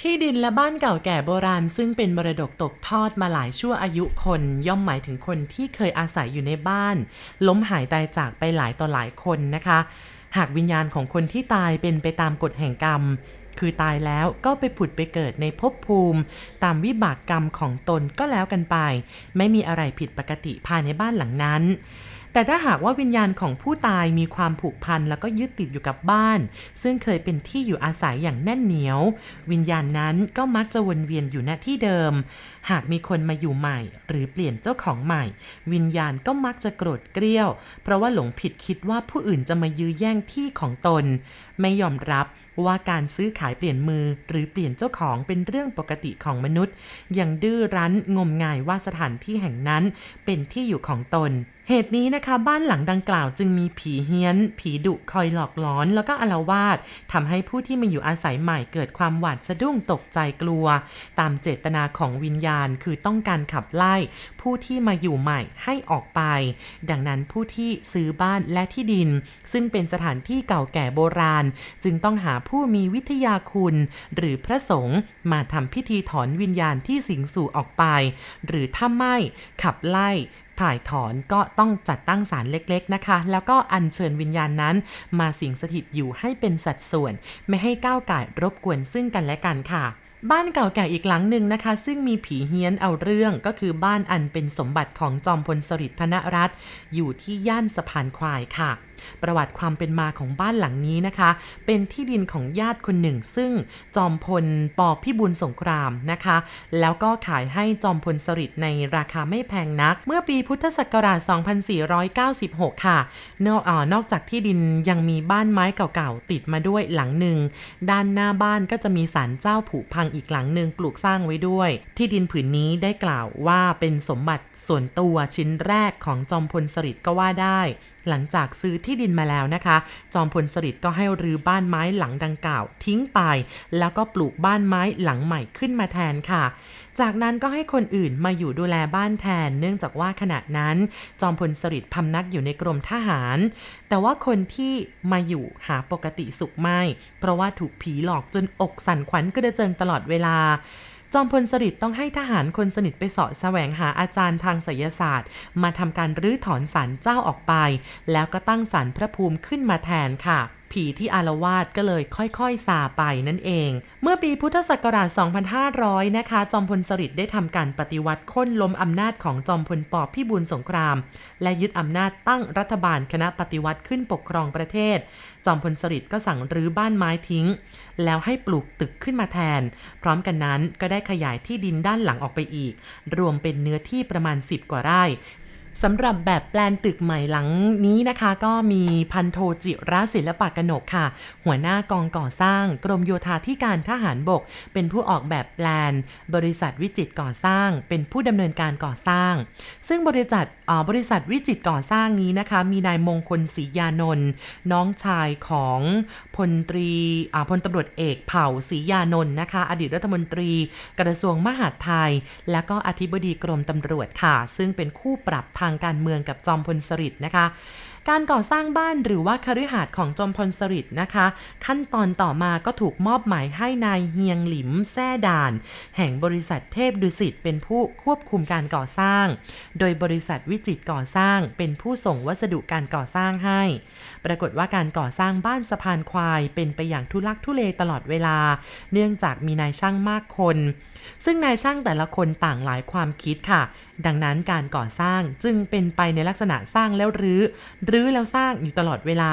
ที่ดินและบ้านเก่าแก่โบราณ ซึ่งเป็นมรดกตกทอดมาหลายชั่วอายุคน ย่อมหมายถึงคนที่เคยอาศัยอยู่ในบ้าน ล้มหายตายจากไปหลายต่อหลายคนนะคะ หากวิญญาณของคนที่ตายเป็นไปตามกฎแห่งกรรม คือตายแล้วก็ไปผุดไปเกิดในภพภูมิ ตามวิบากกรรมของตนก็แล้วกันไป ไม่มีอะไรผิดปกติภายในบ้านหลังนั้น แต่ถ้าหากว่าวิญญาณของผู้ตายมีความผูกพันแล้วก็ยึดติดอยู่กับบ้าน ซึ่งเคยเป็นที่อยู่อาศัยอย่างแน่นเหนียว วิญญาณนั้นก็มักจะวนเวียนอยู่ณที่เดิม หากมีคนมาอยู่ใหม่ หรือเปลี่ยนเจ้าของใหม่ วิญญาณก็มักจะโกรธเกรี้ยว เพราะว่าหลงผิดคิดว่าผู้อื่นจะมายื้อแย่งที่ของตน ไม่ยอมรับว่าการซื้อขายเปลี่ยนมือหรือเปลี่ยนเจ้าของเป็นเรื่องปกติของมนุษย์ ยังดื้อรั้นงมงายว่าสถานที่แห่งนั้นเป็นที่อยู่ของตน เหตุนี้นะคะบ้านหลังดังกล่าวจึงมีผีเฮี้ยน ผีดุคอยหลอกหลอน แล้วก็อลาวาสทำให้ผู้ที่มาอยู่อาศัยใหม่เกิดความหวาดสะดุ้งตกใจกลัว ตามเจตนาของวิญญาณคือต้องการขับไล่ ผู้ที่มาอยู่ใหม่ให้ออกไป ดังนั้นผู้ที่ซื้อบ้านและที่ดิน ซึ่งเป็นสถานที่เก่าแก่โบราณ จึงต้องหาผู้มีวิทยาคุณ หรือพระสงฆ์มาทำพิธีถอนวิญญาณที่สิงสู่ออกไป หรือถ้าไม่ขับไล่ ถ่ายถอนก็ต้องจัดตั้งศาลเล็กๆนะคะ แล้วก็อัญเชิญวิญญาณนั้น มาสิงสถิตอยู่ให้เป็นสัดส่วน ไม่ให้ก้าวไก่รบกวนซึ่งกันและกันค่ะบ้านเก่าแก่อีกหลังหนึ่งนะคะ ซึ่งมีผีเฮี้ยนเอาเรื่องก็คือบ้านอันเป็นสมบัติของจอมพลสฤษดิ์ธนรัตน์อยู่ที่ย่านสะพานควายค่ะ ประวัติความเป็นมาของบ้านหลังนี้นะคะ เป็นที่ดินของญาติคนหนึ่ง ซึ่งจอมพลปอพิบูลสงครามนะคะ แล้วก็ขายให้จอมพลสฤษดิ์ในราคาไม่แพงนัก เมื่อปีพุทธศักราช 2496 ค่ะนอกออนอกจากที่ดินยังมีบ้านไม้เก่าๆติดมาด้วยหลังหนึ่ง ด้านหน้าบ้านก็จะมีศาลเจ้าผุพังอีกหลังหนึ่งปลูกสร้างไว้ด้วย ที่ดินผืนนี้ได้กล่าวว่าเป็นสมบัติส่วนตัวชิ้นแรกของจอมพลสฤษดิ์ก็ว่าได้ หลังจากซื้อที่ดินมาแล้วนะคะ จอมพลสฤษดิ์ก็ให้รื้อบ้านไม้หลังดังกล่าว ทิ้งไป แล้วก็ปลูกบ้านไม้หลังใหม่ขึ้นมาแทนค่ะ จากนั้นก็ให้คนอื่นมาอยู่ดูแลบ้านแทน เนื่องจากว่าขณะนั้น จอมพลสฤษดิ์พำนักอยู่ในกรมทหาร แต่ว่าคนที่มาอยู่หาปกติสุขไม่ เพราะว่าถูกผีหลอกจนอกสั่นขวัญกระเจิงตลอดเวลา จอมพลสฤษดิ์ต้องให้ทหารคนสนิทไปเสาะแสวงหาอาจารย์ทางไสยศาสตร์ มาทำการรื้อถอนศาลเจ้าออกไป แล้วก็ตั้งศาลพระภูมิขึ้นมาแทนค่ะ ผีที่อารวาสก็เลยค่อยๆซาไปนั่นเอง เมื่อปีพุทธศักราช 2500 นะคะ จอมพลสฤษดิ์ได้ทำการปฏิวัติค่นล้มอำนาจของจอมพลปอบพิบูลสงคราม และยึดอำนาจตั้งรัฐบาลคณะปฏิวัติขึ้นปกครองประเทศ จอมพลสฤษดิ์ก็สั่งรื้อบ้านไม้ทิ้ง แล้วให้ปลูกตึกขึ้นมาแทน พร้อมกันนั้นก็ได้ขยายที่ดินด้านหลังออกไปอีก รวมเป็นเนื้อที่ประมาณ 10 กว่าไร่ สำหรับแบบแปลนตึกใหม่หลังนี้นะคะ ก็มีพันโทจิระศิลปะกนกค่ะ หัวหน้ากองก่อสร้าง กรมโยธาธิการทหารบก เป็นผู้ออกแบบแปลน บริษัทวิจิตก่อสร้าง เป็นผู้ดำเนินการก่อสร้าง ซึ่งบริษัทบริษัทวิจิตก่อสร้างนี้นะคะ มีนายมงคลศรียานนท์น้องชายของพลตรีพลตำรวจเอกเผ่าศรียานนท์นะคะ อดีตรัฐมนตรี กระทรวงมหาดไทย และก็อธิบดีกรมตำรวจค่ะ ซึ่งเป็นคู่ปรับทางการเมืองกับจอมพลสฤษดิ์นะคะ การก่อสร้างบ้านหรือว่าคฤหาสน์ของจอมพลสฤษดิ์นะคะ ขั้นตอนต่อมาก็ถูกมอบหมายให้นายเฮียงหลิมแซ่ด่าน แห่งบริษัทเทพดุสิตเป็นผู้ควบคุมการก่อสร้าง โดยบริษัทวิจิตก่อสร้างเป็นผู้ส่งวัสดุการก่อสร้างให้ ปรากฏว่าการก่อสร้างบ้านสะพานควายเป็นไปอย่างทุลักทุเลตลอดเวลา เนื่องจากมีนายช่างมากคน ซึ่งนายช่างแต่ละคนต่างหลายความคิดค่ะ ดังนั้นการก่อสร้างจึงเป็นไปในลักษณะสร้างแล้วรื้อรื้อแล้วสร้างอยู่ตลอดเวลา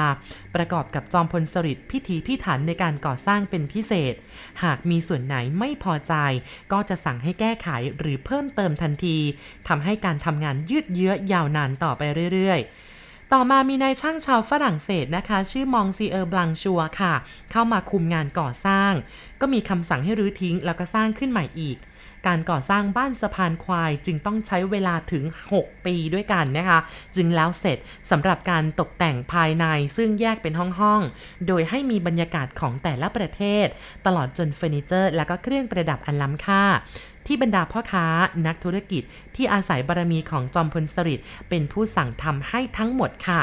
ประกอบกับจอมพลสฤษดิ์พิถีพิถันในการก่อสร้างเป็นพิเศษ หากมีส่วนไหนไม่พอใจ ก็จะสั่งให้แก้ไขหรือเพิ่มเติมทันทีทำให้การทำงานยืดเยื้อยาวนานต่อไปเรื่อยๆต่อมามีนายช่างชาวฝรั่งเศสนะคะ ชื่อมองซีเออร์บลังชัวค่ะ เข้ามาคุมงานก่อสร้าง ก็มีคำสั่งให้รื้อทิ้งแล้วก็สร้างขึ้นใหม่อีก การก่อสร้างบ้านสะพานควายจึงต้องใช้เวลาถึง 6 ปีด้วยกันนะคะ จึงแล้วเสร็จสำหรับการตกแต่งภายในซึ่งแยกเป็นห้องๆ โดยให้มีบรรยากาศของแต่ละประเทศ ตลอดจนเฟอร์นิเจอร์ และก็เครื่องประดับอันล้ำค่าที่บรรดาพ่อค้านักธุรกิจที่อาศัยบารมีของจอมพลสฤษดิ์เป็นผู้สั่งทำให้ทั้งหมดค่ะ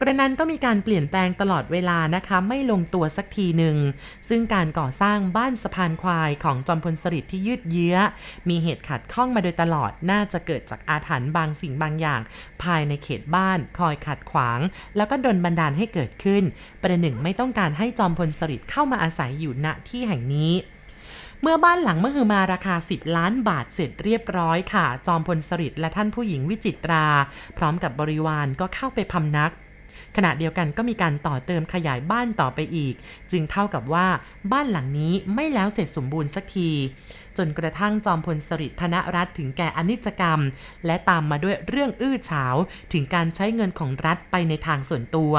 กระนั้นก็มีการเปลี่ยนแปลงตลอดเวลานะคะไม่ลงตัวสักทีหนึ่ง ซึ่งการก่อสร้างบ้านสะพานควายของจอมพลสฤษดิ์ที่ยืดเยื้อ มีเหตุขัดข้องมาโดยตลอดน่าจะเกิดจากอาถรรพ์บางสิ่งบางอย่าง ภายในเขตบ้านคอยขัดขวาง แล้วก็ดนบันดาลให้เกิดขึ้น ประหนึ่งไม่ต้องการให้จอมพลสฤษดิ์เข้ามาอาศัยอยู่ณที่แห่งนี้เมื่อบ้านหลังเมื่อคือมาราคา 10 ล้านบาทเสร็จเรียบร้อยค่ะ จอมพลสฤษดิ์และท่านผู้หญิงวิจิตรา พร้อมกับบริวารก็เข้าไปพำนัก ขณะเดียวกันก็มีการต่อเติมขยายบ้านต่อไปอีก จึงเท่ากับว่าบ้านหลังนี้ไม่แล้วเสร็จสมบูรณ์สักที จนกระทั่งจอมพลสฤษดิ์ธนรัฐถึงแก่อนิจกรรม และตามมาด้วยเรื่องอื้อฉาวถึงการใช้เงินของรัฐไปในทางส่วนตัว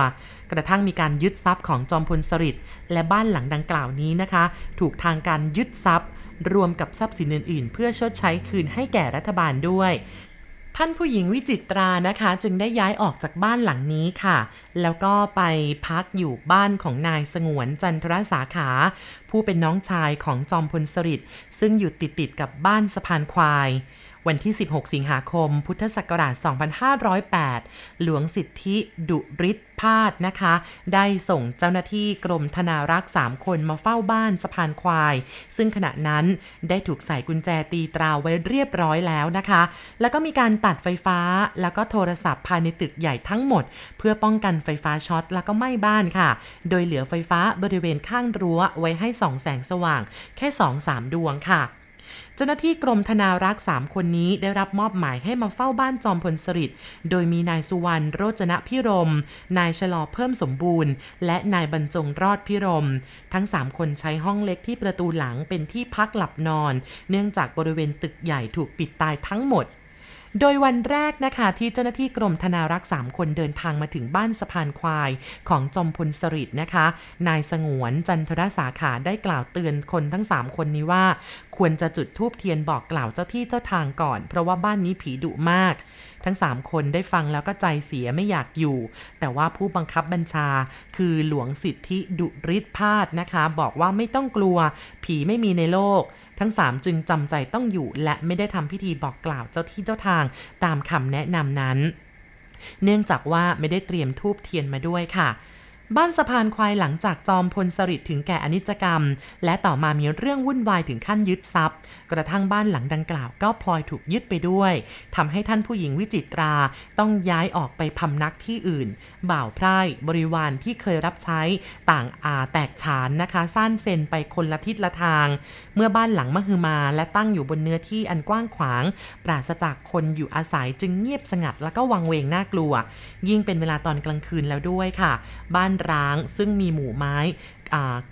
กระทั่งมีการยึดทรัพย์ของจอมพลสฤษดิ์และบ้านหลังดังกล่าวนี้นะคะ ถูกทางการยึดทรัพย์ รวมกับทรัพย์สินอื่น ๆ เพื่อชดใช้คืนให้แก่รัฐบาลด้วย ท่านผู้หญิงวิจิตรานะคะ จึงได้ย้ายออกจากบ้านหลังนี้ค่ะ แล้วก็ไปพักอยู่บ้านของนายสงวนจันทรสาขา ผู้เป็นน้องชายของจอมพลสฤษดิ์ซึ่งอยู่ติดติดกับบ้านสะพานควาย วันที่ 16 สิงหาคม พุทธศักราช 2508 หลวงสิทธิดุริศพาดนะคะ ได้ส่งเจ้าหน้าที่กรมธนารักษ์ 3 คนมาเฝ้าบ้านสะพานควาย ซึ่งขณะนั้นได้ถูกใส่กุญแจตีตราไว้เรียบร้อยแล้วนะคะ แล้วก็มีการตัดไฟฟ้าแล้วก็โทรศัพท์ภายในตึกใหญ่ทั้งหมด เพื่อป้องกันไฟฟ้าช็อตแล้วก็ไหม้บ้านค่ะ โดยเหลือไฟฟ้าบริเวณข้างรั้วไว้ให้ส่องแสงสว่าง แค่ 2-3 ดวงค่ะ เจ้าหน้าที่กรมธนารักษ์3คนนี้ได้รับมอบหมายให้มาเฝ้าบ้านจอมพลสฤษดิ์โดยมีนายสุวรรณโรจนะพิรม นายชะลอเพิ่มสมบูรณ์ และนายบรรจงรอดพิรม ทั้ง 3 คนใช้ห้องเล็กที่ประตูหลังเป็นที่พักหลับนอน เนื่องจากบริเวณตึกใหญ่ถูกปิดตายทั้งหมดโดยวันแรกนะคะที่เจ้าหน้าที่กรมธนารักษ์3คนเดินทางมาถึงบ้านสะพานควายของจอมพลสฤษดิ์นะคะ นายสงวนจันทรสาขาได้กล่าวเตือนคนทั้ง 3 คนนี้ว่า ควรจะจุดธูปเทียนบอกกล่าวเจ้าที่เจ้าทางก่อน เพราะว่าบ้านนี้ผีดุมาก ทั้ง 3 คนได้ฟังแล้วก็ใจเสียไม่อยากอยู่ แต่ว่าผู้บังคับบัญชาคือหลวงสิทธิดุริศพาดนะคะ บอกว่าไม่ต้องกลัว ผีไม่มีในโลก ทั้ง 3 จึงจำใจต้องอยู่ และไม่ได้ทำพิธีบอกกล่าวเจ้าที่เจ้าทางตามคำแนะนำนั้น เนื่องจากว่าไม่ได้เตรียมทูบเทียนมาด้วยค่ะ บ้านสะพานควายหลังจากจอมพลสฤษดิ์ถึงแก่อนิจกรรม และต่อมามีเรื่องวุ่นวายถึงขั้นยึดทรัพย์ กระทั่งบ้านหลังดังกล่าวก็พลอยถูกยึดไปด้วยทำให้ท่านผู้หญิงวิจิตรา ต้องย้ายออกไปพำนักที่อื่น บ่าวไพร่บริวารที่เคยรับใช้ต่างอาแตกฉานนะคะสั้นเซนไปคนละทิศละทาง เมื่อบ้านหลังมหึมาและตั้งอยู่บนเนื้อที่อันกว้างขวาง ปราศจากคนอยู่อาศัยจึงเงียบสงัดแล้วก็วังเวงน่ากลัว ยิ่งเป็นเวลาตอนกลางคืนแล้วด้วยค่ะ บ้านร้าง ซึ่งมีหมู่ไม้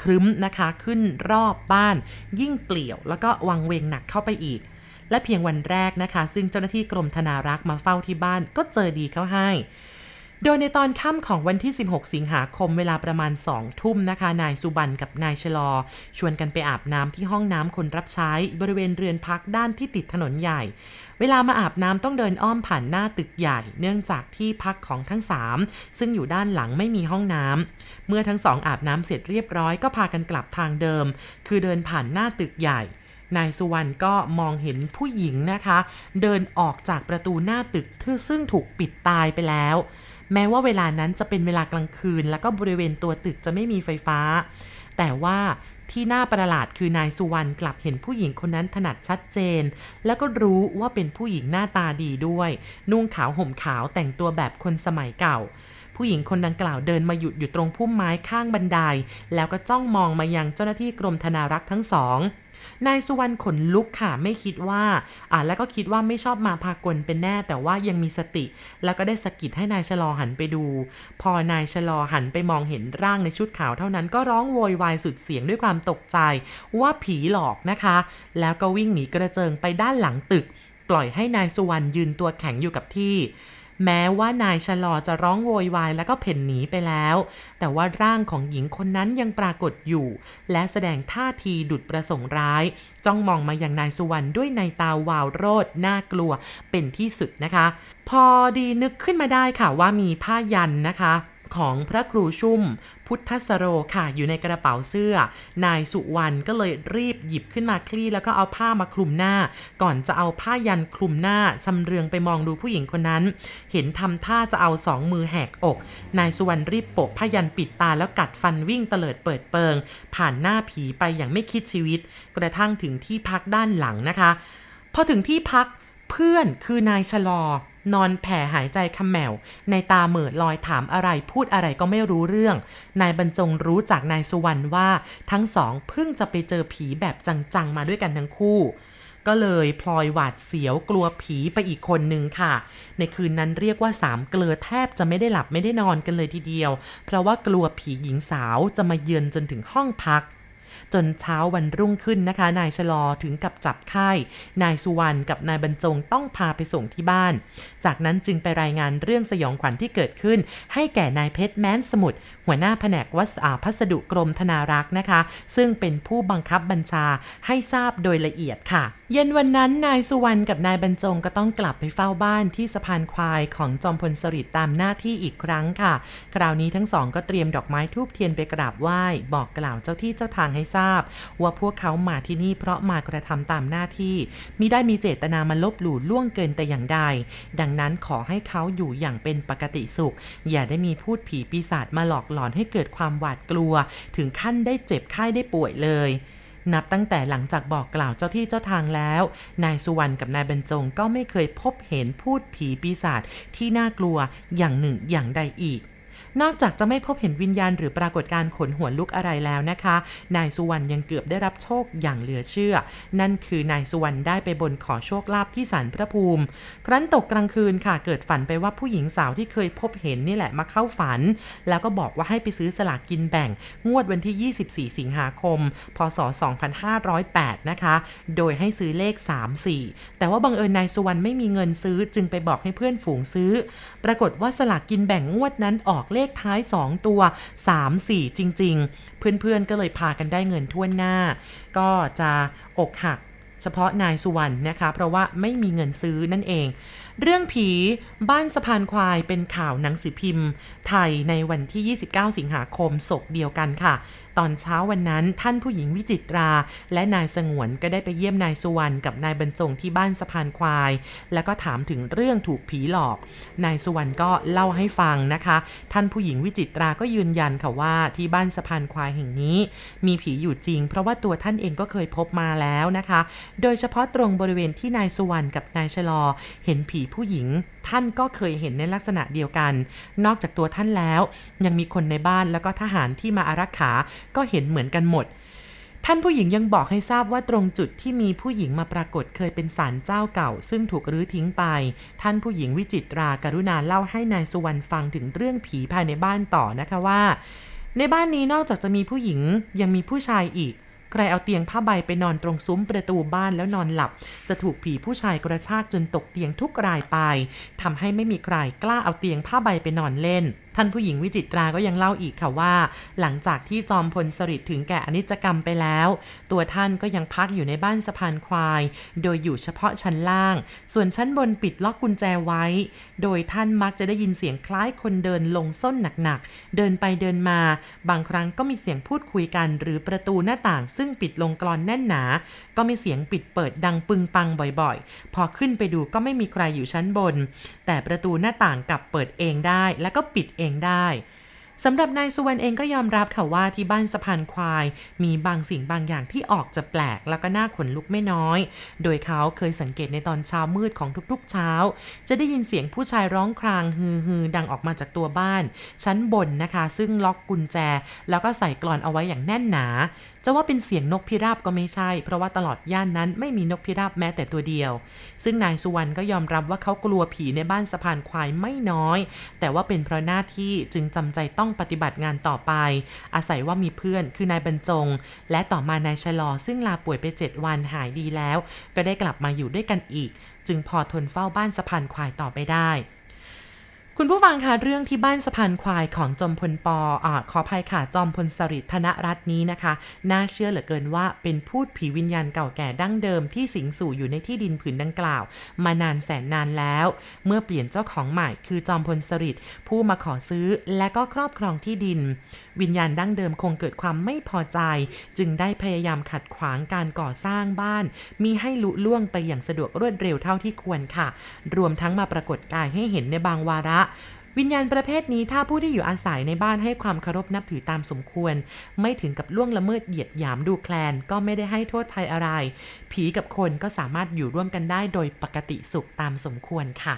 ครึ้มนะคะขึ้นรอบบ้าน ยิ่งเปลี่ยว แล้วก็วังเวงหนักเข้าไปอีก และเพียงวันแรกนะคะ ซึ่งเจ้าหน้าที่กรมธนารักษ์มาเฝ้าที่บ้านก็เจอดีเข้าให้ โดยในตอนค่ำของวันที่ 16 สิงหาคมเวลาประมาณ 2 ทุ่มนะคะ นายสุบันกับนายชลอ ชวนกันไปอาบน้ำที่ห้องน้ำคนรับใช้บริเวณเรือนพักด้านที่ติดถนนใหญ่ เวลามาอาบน้ำต้องเดินอ้อมผ่านหน้าตึกใหญ่ เนื่องจากที่พักของทั้ง 3 ซึ่งอยู่ด้านหลังไม่มีห้องน้ำเมื่อทั้งสองอาบน้ำเสร็จเรียบร้อยก็พากันกลับทางเดิม คือเดินผ่านหน้าตึกใหญ่นายสุวรรณก็มองเห็นผู้หญิงนะคะ เดินออกจากประตูหน้าตึกที่ซึ่งถูกปิดตายไปแล้ว แม้ว่าเวลานั้นจะเป็นเวลากลางคืน แล้วก็บริเวณตัวตึกจะไม่มีไฟฟ้า แต่ว่าที่น่าประหลาดคือนายสุวรรณกลับเห็นผู้หญิงคนนั้นถนัดชัดเจน แล้วก็รู้ว่าเป็นผู้หญิงหน้าตาดีด้วย นุ่งขาวห่มขาวแต่งตัวแบบคนสมัยเก่า ผู้หญิงคนดังกล่าวเดินมาหยุดอยู่ตรงพุ่มไม้ข้างบันได แล้วก็จ้องมองมายังเจ้าหน้าที่กรมธนารักษ์ทั้งสองนายสุวรรณขนลุกค่ะไม่คิดว่าอ่าแล้วก็คิดว่าไม่ชอบมาพากลเป็นแน่ แต่ว่ายังมีสติ แล้วก็ได้สะกิดให้นายชะลอหันไปดู พอนายชะลอหันไปมองเห็นร่างในชุดขาวเท่านั้นก็ร้องโวยวายสุดเสียงด้วยความตกใจ ว่าผีหลอกนะคะ แล้วก็วิ่งหนีกระเจิงไปด้านหลังตึก ปล่อยให้นายสุวรรณยืนตัวแข็งอยู่กับที่ แม้ว่านายชะลอจะร้องโวยวายแล้วก็เพ่นหนีไปแล้ว แต่ว่าร่างของหญิงคนนั้นยังปรากฏอยู่ และแสดงท่าทีดุดประสงค์ร้าย จ้องมองมาอย่างนายสุวรรณด้วยในตาวาวโรดน่ากลัวเป็นที่สุดนะคะ พอดีนึกขึ้นมาได้ค่ะว่ามีผ้ายันนะคะ ของพระครูชุ่ม พุทธสโรค่ะ อยู่ในกระเป๋าเสื้อ นายสุวรรณก็เลยรีบหยิบขึ้นมาคลี่ แล้วก็เอาผ้ามาคลุมหน้า ก่อนจะเอาผ้ายันคลุมหน้าชำเรืองไปมองดูผู้หญิงคนนั้น เห็นทำท่าจะเอาสองมือแหกอก นายสุวรรณรีบโปะผ้ายันปิดตาแล้วกัดฟันวิ่งเตลิดเปิดเปิง ผ่านหน้าผีไปอย่างไม่คิดชีวิต กระทั่งถึงที่พักด้านหลังนะคะ พอถึงที่พักเพื่อนคือนายชะลอ นอนแผ่หายใจคำแมวในตาเหม่อลอยถามอะไรพูดอะไรก็ไม่รู้เรื่อง นายบรรจงรู้จากนายสุวรรณว่าทั้งสองเพิ่งจะไปเจอผีแบบจังๆมาด้วยกันทั้งคู่ ก็เลยพลอยหวาดเสียวกลัวผีไปอีกคนนึงค่ะ ในคืนนั้นเรียกว่าสามเกลือแทบจะไม่ได้หลับไม่ได้นอนกันเลยทีเดียว เพราะว่ากลัวผีหญิงสาวจะมาเยือนจนถึงห้องพัก จนเช้าวันรุ่งขึ้นนะคะ นายชะลอถึงกับจับไข้ นายสุวรรณกับนายบรรจงต้องพาไปส่งที่บ้าน จากนั้นจึงไปรายงานเรื่องสยองขวัญที่เกิดขึ้น ให้แก่นายเพชรแม้นสมุทรหัวหน้าแผนกวัสอาพัสดุกรมธนารักษ์นะคะ ซึ่งเป็นผู้บังคับบัญชาให้ทราบโดยละเอียดค่ะ เย็นวันนั้นนายสุวรรณกับนายบรรจงก็ต้องกลับไปเฝ้าบ้านที่สะพานควายของจอมพลสฤษดิ์ตามหน้าที่อีกครั้งค่ะ คราวนี้ทั้งสองก็เตรียมดอกไม้ทูบเทียนไปกราบไหว้ บอกกล่าวเจ้าที่เจ้าทางให้ทราบ ว่าพวกเขามาที่นี่เพราะมากระทำตามหน้าที่มิได้มีเจตนามาลบหลู่ล่วงเกินแต่อย่างใด ดังนั้นขอให้เขาอยู่อย่างเป็นปกติสุข อย่าได้มีพูดผีปีศาจมาหลอกหลอนให้เกิดความหวาดกลัว ถึงขั้นได้เจ็บไข้ได้ป่วยเลย นับตั้งแต่หลังจากบอกกล่าวเจ้าที่เจ้าทางแล้ว นายสุวรรณกับนายบรรจงก็ไม่เคยพบเห็นพูดผีปีศาจที่น่ากลัวอย่างหนึ่งอย่างใดอีก นอกจากจะไม่พบเห็นวิญญาณหรือปรากฏการขนหัวลุกอะไรแล้วนะคะ นายสุวรรณยังเกือบได้รับโชคอย่างเหลือเชื่อ นั่นคือนายสุวรรณได้ไปบนขอโชคลาภที่ศาลพระภูมิ ครั้นตกกลางคืนค่ะ เกิดฝันไปว่าผู้หญิงสาวที่เคยพบเห็นนี่แหละมาเข้าฝัน แล้วก็บอกว่าให้ไปซื้อสลากกินแบ่ง งวดวันที่ 24 สิงหาคม พศ 2508 นะคะ โดยให้ซื้อเลข 34 แต่ว่าบังเอิญนายสุวรรณไม่มีเงินซื้อจึงไปบอกให้เพื่อนฝูงซื้อ ปรากฏว่าสลากกินแบ่งงวดนั้นออกเลขท้าย 2 ตัว 3 4 จริง ๆ เพื่อนๆก็เลยพากันได้เงินทั่วหน้า ก็จะอกหักเฉพาะนายสุวรรณนะคะ เพราะว่าไม่มีเงินซื้อนั่นเอง เรื่องผีบ้านสะพานควายเป็นข่าวหนังสือพิมพ์ ไทยในวันที่ 29 สิงหาคมศกเดียวกันค่ะ ตอนเช้าวันนั้นท่านผู้หญิงวิจิตรา และนายสงวนก็ได้ไปเยี่ยมนายสุวรรณกับนายบรรจงที่บ้านสะพานควาย แล้วก็ถามถึงเรื่องถูกผีหลอก นายสุวรรณก็เล่าให้ฟังนะคะ ท่านผู้หญิงวิจิตราก็ยืนยันค่ะว่าที่บ้านสะพานควายแห่งนี้ มีผีอยู่จริง เพราะว่าตัวท่านเองก็เคยพบมาแล้วนะคะ โดยเฉพาะตรงบริเวณที่นายสุวรรณกับนายชะลอเห็นผีผู้หญิง ท่านก็เคยเห็นในลักษณะเดียวกัน นอกจากตัวท่านแล้ว ยังมีคนในบ้านแล้วก็ทหารที่มาอารักขาก็เห็นเหมือนกันหมด ท่านผู้หญิงยังบอกให้ทราบว่าตรงจุดที่มีผู้หญิงมาปรากฏเคยเป็นศาลเจ้าเก่า ซึ่งถูกรื้อทิ้งไป ท่านผู้หญิงวิจิตราการุณาเล่าให้นายสุวรรณฟังถึงเรื่องผีภายในบ้านต่อนะคะว่า ในบ้านนี้นอกจากจะมีผู้หญิงยังมีผู้ชายอีก ใครเอาเตียงผ้าใบไปนอนตรงซุ้มประตูบ้านแล้วนอนหลับ จะถูกผีผู้ชายกระชากจนตกเตียงทุกรายไปทำให้ไม่มีใครกล้าเอาเตียงผ้าใบไปนอนเล่น ท่านผู้หญิงวิจิตราก็ยังเล่าอีกค่ะว่า หลังจากที่จอมพลสฤษดิ์ถึงแก่อนิจกรรมไปแล้ว ตัวท่านก็ยังพักอยู่ในบ้านสะพานควาย โดยอยู่เฉพาะชั้นล่าง ส่วนชั้นบนปิดล็อกกุญแจไว้ โดยท่านมักจะได้ยินเสียงคล้ายคนเดินลงส้นหนักๆ เดินไปเดินมา บางครั้งก็มีเสียงพูดคุยกัน หรือประตูหน้าต่าง ซึ่งปิดลงกรอนแน่นหนา ก็มีเสียงปิดเปิดดังปึงปังบ่อยๆ พอขึ้นไปดูก็ไม่มีใครอยู่ชั้นบน แต่ประตูหน้าต่างกลับเปิดเองได้ และก็ปิดเองได้สำหรับนายสุวรรณเองก็ยอมรับค่ะว่าที่บ้านสะพานควาย มีบางสิ่งบางอย่างที่ออกจะแปลกแล้วก็น่าขนลุกไม่น้อย โดยเขาเคยสังเกตในตอนเช้ามืดของทุกๆเช้า จะได้ยินเสียงผู้ชายร้องครางฮือฮือดังออกมาจากตัวบ้าน ชั้นบนนะคะ ซึ่งล็อกกุญแจ แล้วก็ใส่กลอนเอาไว้อย่างแน่นหนา จะว่าเป็นเสียงนกพิราบก็ไม่ใช่ เพราะว่าตลอดย่านนั้นไม่มีนกพิราบแม้แต่ตัวเดียว ซึ่งนายสุวรรณก็ยอมรับว่าเขากลัวผีในบ้านสะพานควายไม่น้อย แต่ว่าเป็นเพราะหน้าที่จึงจำใจต้องปฏิบัติงานต่อไป อาศัยว่ามีเพื่อนคือนายบรรจง และต่อมานายชะลอ ซึ่งลาป่วยไป 7 วันหายดีแล้ว ก็ได้กลับมาอยู่ด้วยกันอีก จึงพอทนเฝ้าบ้านสะพานควายต่อไปได้ คุณผู้ฟังคะเรื่องที่บ้านสะพานควายของจอมพลปออขออภัยค่ะจอมพลสฤษดิ์ธนรัตน์นี้นะคะ น่าเชื่อเหลือเกินว่าเป็นพูดผีวิญญาณเก่าแก่ดั้งเดิมที่สิงสู่อยู่ในที่ดินผืนดังกล่าว มานานแสนนานแล้ว เมื่อเปลี่ยนเจ้าของใหม่คือจอมพลสฤษดิ์ผู้มาขอซื้อและก็ครอบครองที่ดิน วิญญาณดั้งเดิมคงเกิดความไม่พอใจ จึงได้พยายามขัดขวางการก่อสร้างบ้าน มีให้ลุล่วงไปอย่างสะดวกรวดเร็วเท่าที่ควรค่ะ รวมทั้งมาปรากฏกายให้เห็นในบางวาระวิญญาณประเภทนี้ถ้าผู้ที่อยู่อาศัยในบ้านให้ความเคารพนับถือตามสมควร ไม่ถึงกับล่วงละเมิดเหยียดหยามดูแคลน ก็ไม่ได้ให้โทษภัยอะไร ผีกับคนก็สามารถอยู่ร่วมกันได้โดยปกติสุขตามสมควรค่ะ